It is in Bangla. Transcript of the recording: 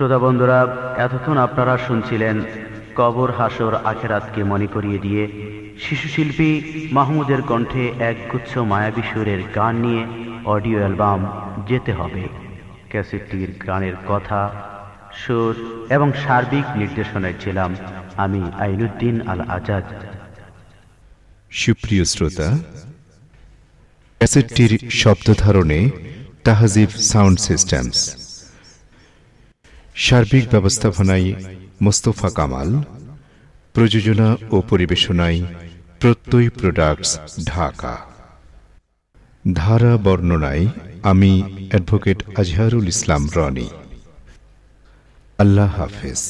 শ্রোতা বন্ধুরা, এতক্ষণ আপনারা শুনছিলেন কবর হাসর আখেরাতকে মনে করিয়ে দিয়ে শিশুশিল্পী মাহমুদের কণ্ঠে একগুচ্ছ মায়াবী সুরের গান নিয়ে অডিও অ্যালবাম যেতে হবে। ক্যাসেটটির গানের কথা, সুর এবং সার্বিক নির্দেশনায় ছিলাম আমি আইনুদ্দিন আল আজাদ সুপ্রিয় শ্রোতা, ক্যাসেটটির শব্দ ধারণে তাহাজিব সাউন্ড সিস্টেমস। সার্বিক ব্যবস্থাপনায় মোস্তফা কামাল, প্রযোজনা ও পরিবেশনায় প্রত্যয় প্রোডাক্টস, ঢাকা। ধারা বর্ণনায় আমি অ্যাডভোকেট আজহারুল ইসলাম রনি। আল্লাহ হাফেজ।